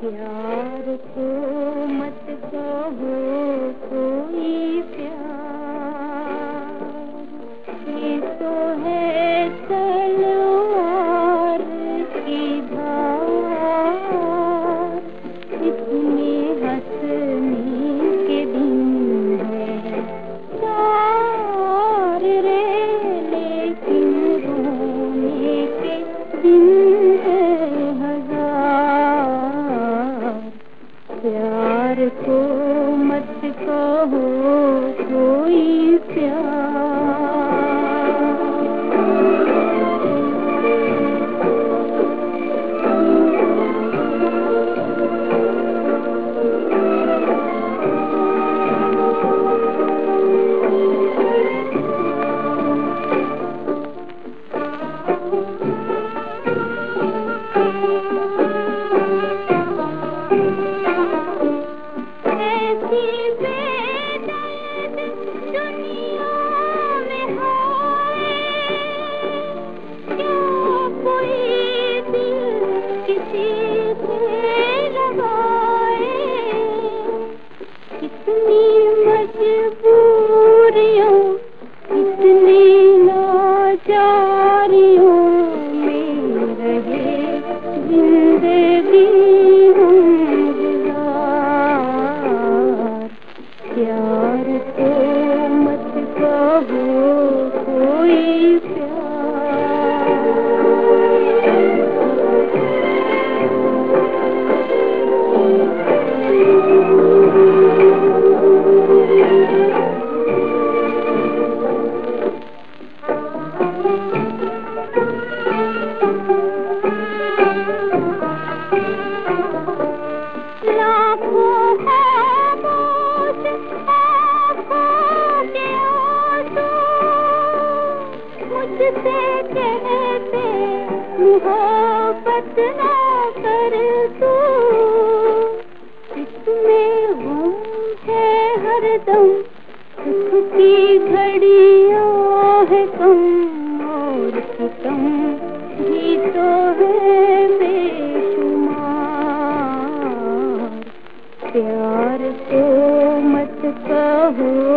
प्यार को मत कहो feel जा मुझसे कहते मोहब्बत कर तू। इसमें गुम है हरदम कहूँ